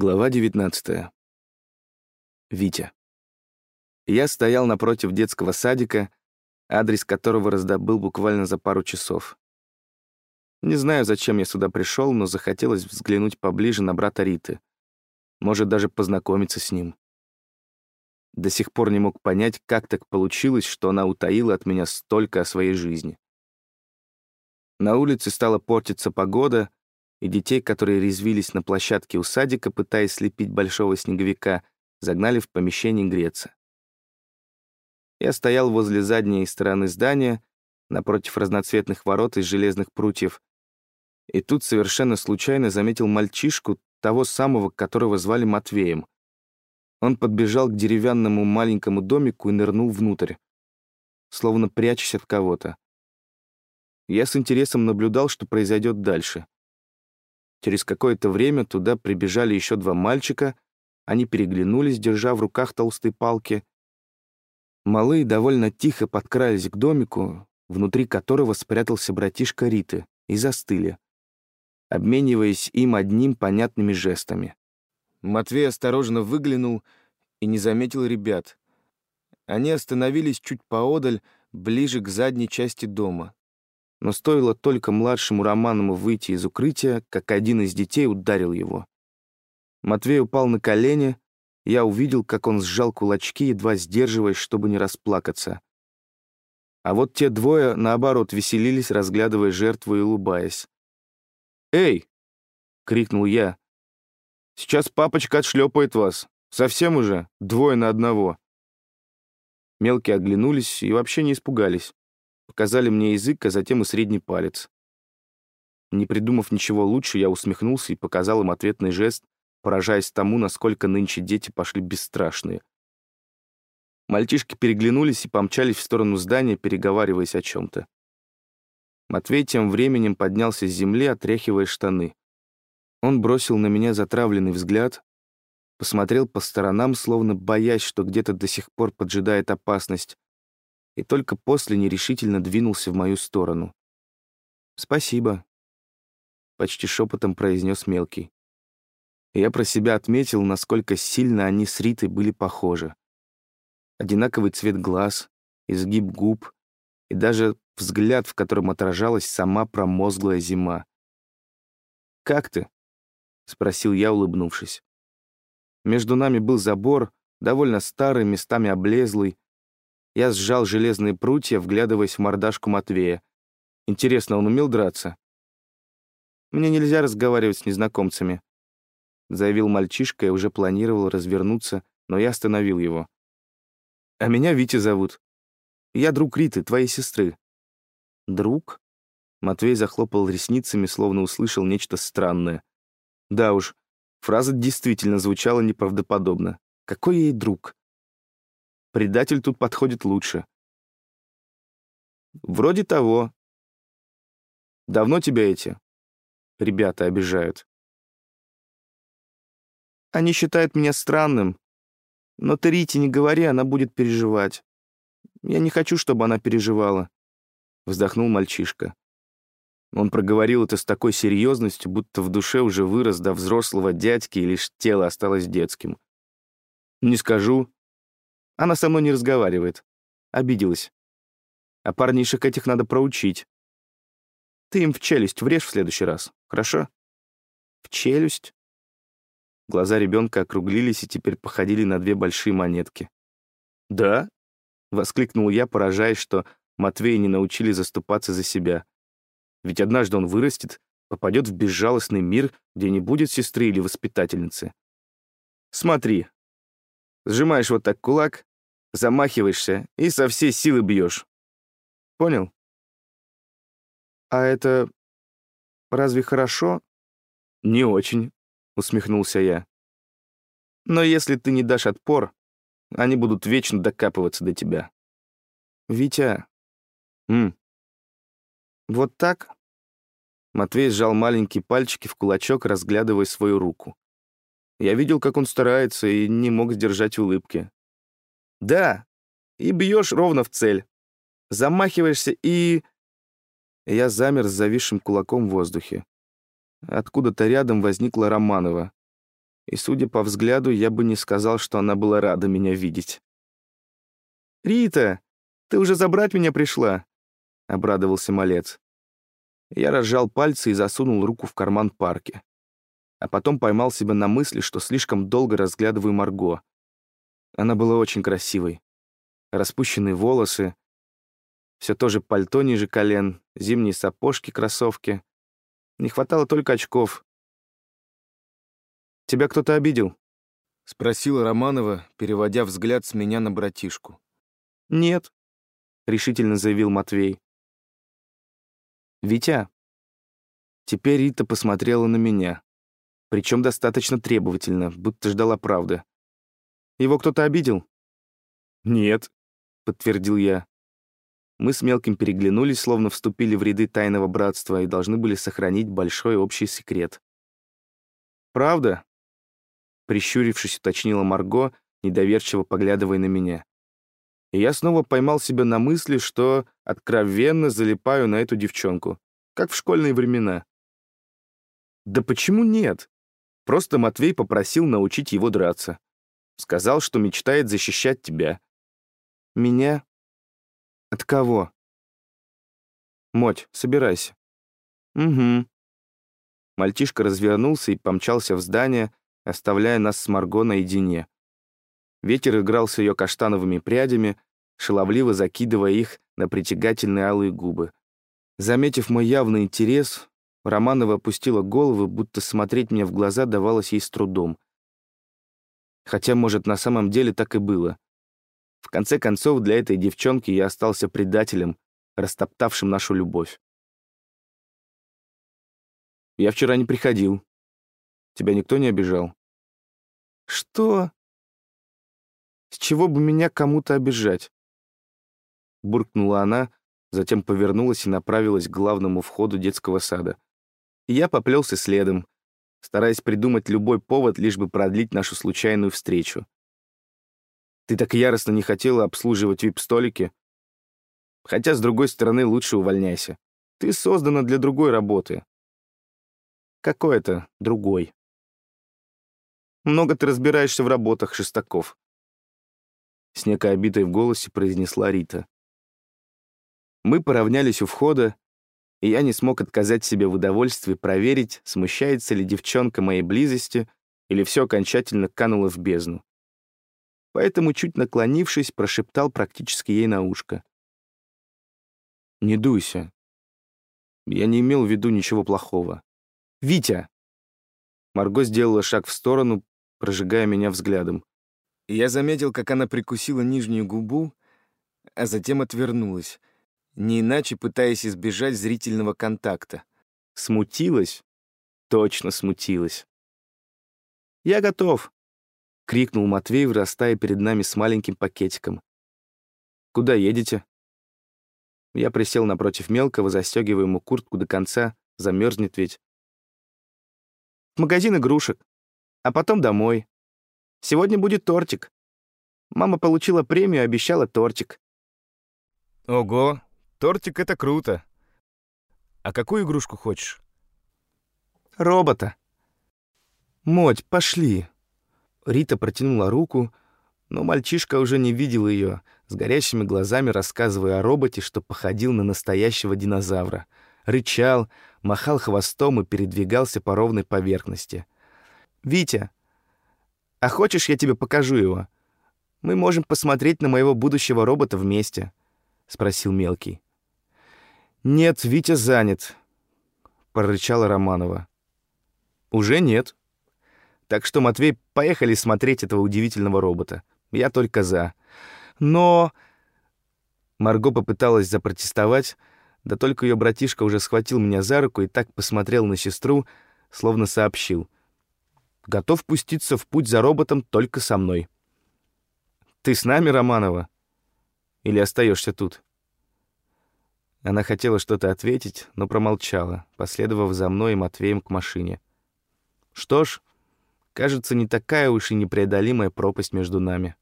Глава 19. Витя. Я стоял напротив детского садика, адрес которого раздобыл буквально за пару часов. Не знаю, зачем я сюда пришел, но захотелось взглянуть поближе на брата Риты. Может, даже познакомиться с ним. До сих пор не мог понять, как так получилось, что она утаила от меня столько о своей жизни. На улице стала портиться погода, и детей, которые резвились на площадке у садика, пытаясь слепить большого снеговика, загнали в помещение греться. Я стоял возле задней стороны здания, напротив разноцветных ворот из железных прутьев, и тут совершенно случайно заметил мальчишку, того самого, которого звали Матвеем. Он подбежал к деревянному маленькому домику и нырнул внутрь, словно прячась от кого-то. Я с интересом наблюдал, что произойдет дальше — Через какое-то время туда прибежали еще два мальчика, они переглянулись, держа в руках толстые палки. Малые довольно тихо подкрались к домику, внутри которого спрятался братишка Риты, и застыли, обмениваясь им одним понятными жестами. Матвей осторожно выглянул и не заметил ребят. Они остановились чуть поодаль, ближе к задней части дома. Но стоило только младшему Романову выйти из укрытия, как один из детей ударил его. Матвей упал на колени, я увидел, как он сжал кулачки, едва сдерживаясь, чтобы не расплакаться. А вот те двое, наоборот, веселились, разглядывая жертву и улыбаясь. «Эй!» — крикнул я. «Сейчас папочка отшлепает вас. Совсем уже? Двое на одного». Мелкие оглянулись и вообще не испугались. Показали мне язык, а затем и средний палец. Не придумав ничего лучше, я усмехнулся и показал им ответный жест, поражаясь тому, насколько нынче дети пошли бесстрашные. Мальчишки переглянулись и помчались в сторону здания, переговариваясь о чем-то. Матвей тем временем поднялся с земли, отряхивая штаны. Он бросил на меня затравленный взгляд, посмотрел по сторонам, словно боясь, что где-то до сих пор поджидает опасность, и только после нерешительно двинулся в мою сторону. «Спасибо», — почти шепотом произнес мелкий. я про себя отметил, насколько сильно они с Ритой были похожи. Одинаковый цвет глаз, изгиб губ и даже взгляд, в котором отражалась сама промозглая зима. «Как ты?» — спросил я, улыбнувшись. Между нами был забор, довольно старый, местами облезлый, я сжал железные прутья, вглядываясь в мордашку Матвея. Интересно, он умел драться? «Мне нельзя разговаривать с незнакомцами», — заявил мальчишка и уже планировал развернуться, но я остановил его. «А меня Витя зовут. Я друг Риты, твоей сестры». «Друг?» Матвей захлопал ресницами, словно услышал нечто странное. Да уж, фраза действительно звучала неправдоподобно. Какой ей друг? Предатель тут подходит лучше. Вроде того. Давно тебя эти ребята обижают? Они считают меня странным. Но ты Рите не говори, она будет переживать. Я не хочу, чтобы она переживала. Вздохнул мальчишка. Он проговорил это с такой серьезностью, будто в душе уже вырос до взрослого дядьки, и лишь тело осталось детским. «Не скажу», она со мной не разговаривает. Обиделась. А парнишек этих надо проучить. Ты им в челюсть врежь в следующий раз, хорошо? В челюсть? Глаза ребенка округлились и теперь походили на две большие монетки. «Да?» — воскликнул я, поражаясь, что Матвея не научили заступаться за себя. Ведь однажды он вырастет, попадет в безжалостный мир, где не будет сестры или воспитательницы. Смотри. Сжимаешь вот так кулак, замахиваешься и со всей силы бьешь. Понял? А это разве хорошо? Не очень, усмехнулся я. Но если ты не дашь отпор, они будут вечно докапываться до тебя. Витя. М. Вот так? Матвей сжал маленькие пальчики в кулачок, разглядывая свою руку. Я видел, как он старается, и не мог сдержать улыбки. Да, и бьешь ровно в цель. Замахиваешься и... Я замер с зависшим кулаком в воздухе. Откуда-то рядом возникла Романова. И, судя по взгляду, я бы не сказал, что она была рада меня видеть. «Рита, ты уже забрать меня пришла?» — обрадовался малец. Я разжал пальцы и засунул руку в карман парки. А потом поймал себя на мысли, что слишком долго разглядываю Марго. Она была очень красивой. Распущенные волосы, все тоже пальто ниже колен, зимние сапожки, кроссовки. Не хватало только очков. «Тебя кто-то обидел?» — спросила Романова, переводя взгляд с меня на братишку. «Нет», — решительно заявил Матвей. «Витя». Теперь Рита посмотрела на меня, причем достаточно требовательно, будто ждала правды. «Его кто-то обидел?» «Нет», — подтвердил я. Мы с Мелким переглянулись, словно вступили в ряды тайного братства и должны были сохранить большой общий секрет. «Правда?» Прищурившись, уточнила Марго, недоверчиво поглядывая на меня. И я снова поймал себя на мысли, что откровенно залипаю на эту девчонку, как в школьные времена. Да почему нет? Просто Матвей попросил научить его драться. Сказал, что мечтает защищать тебя. Меня? От кого? Моть, собирайся. Угу. Мальчишка развернулся и помчался в здание, оставляя нас с Марго наедине. Ветер играл с ее каштановыми прядями, шаловливо закидывая их на притягательные алые губы. Заметив мой явный интерес, Романова опустила голову, будто смотреть мне в глаза давалось ей с трудом. Хотя, может, на самом деле так и было. В конце концов, для этой девчонки я остался предателем, растоптавшим нашу любовь. Я вчера не приходил. Тебя никто не обижал? Что? С чего бы меня кому-то обижать? Буркнула она, затем повернулась и направилась к главному входу детского сада. И я поплелся следом, стараясь придумать любой повод, лишь бы продлить нашу случайную встречу. Ты так яростно не хотела обслуживать вип-столики? Хотя, с другой стороны, лучше увольняйся. Ты создана для другой работы. Какой это другой? Много ты разбираешься в работах, Шестаков. С некой обитой в голосе произнесла Рита. Мы поравнялись у входа, и я не смог отказать себе в удовольствии проверить, смущается ли девчонка моей близости или все окончательно кануло в бездну поэтому, чуть наклонившись, прошептал практически ей на ушко. «Не дуйся. Я не имел в виду ничего плохого. Витя!» Марго сделала шаг в сторону, прожигая меня взглядом. Я заметил, как она прикусила нижнюю губу, а затем отвернулась, не иначе пытаясь избежать зрительного контакта. Смутилась? Точно смутилась. «Я готов», — крикнул Матвей, вырастая перед нами с маленьким пакетиком. «Куда едете?» Я присел напротив мелкого, застегивая ему куртку до конца, замерзнет ведь. «В магазин игрушек, а потом домой. Сегодня будет тортик. Мама получила премию, обещала тортик». «Ого, тортик — это круто. А какую игрушку хочешь?» «Робота». «Моть, пошли», Рита протянула руку, но мальчишка уже не видел ее, с горящими глазами рассказывая о роботе, что походил на настоящего динозавра. Рычал, махал хвостом и передвигался по ровной поверхности. «Витя, а хочешь, я тебе покажу его? Мы можем посмотреть на моего будущего робота вместе», — спросил мелкий. «Нет, Витя занят», — прорычала Романова. «Уже нет», так что, Матвей, поехали смотреть этого удивительного робота. Я только за. Но... Марго попыталась запротестовать, да только ее братишка уже схватил меня за руку и так посмотрел на сестру, словно сообщил. «Готов пуститься в путь за роботом только со мной». «Ты с нами, Романова? Или остаешься тут?» Она хотела что-то ответить, но промолчала, последовав за мной и Матвеем к машине. «Что ж, Кажется, не такая уж и непреодолимая пропасть между нами.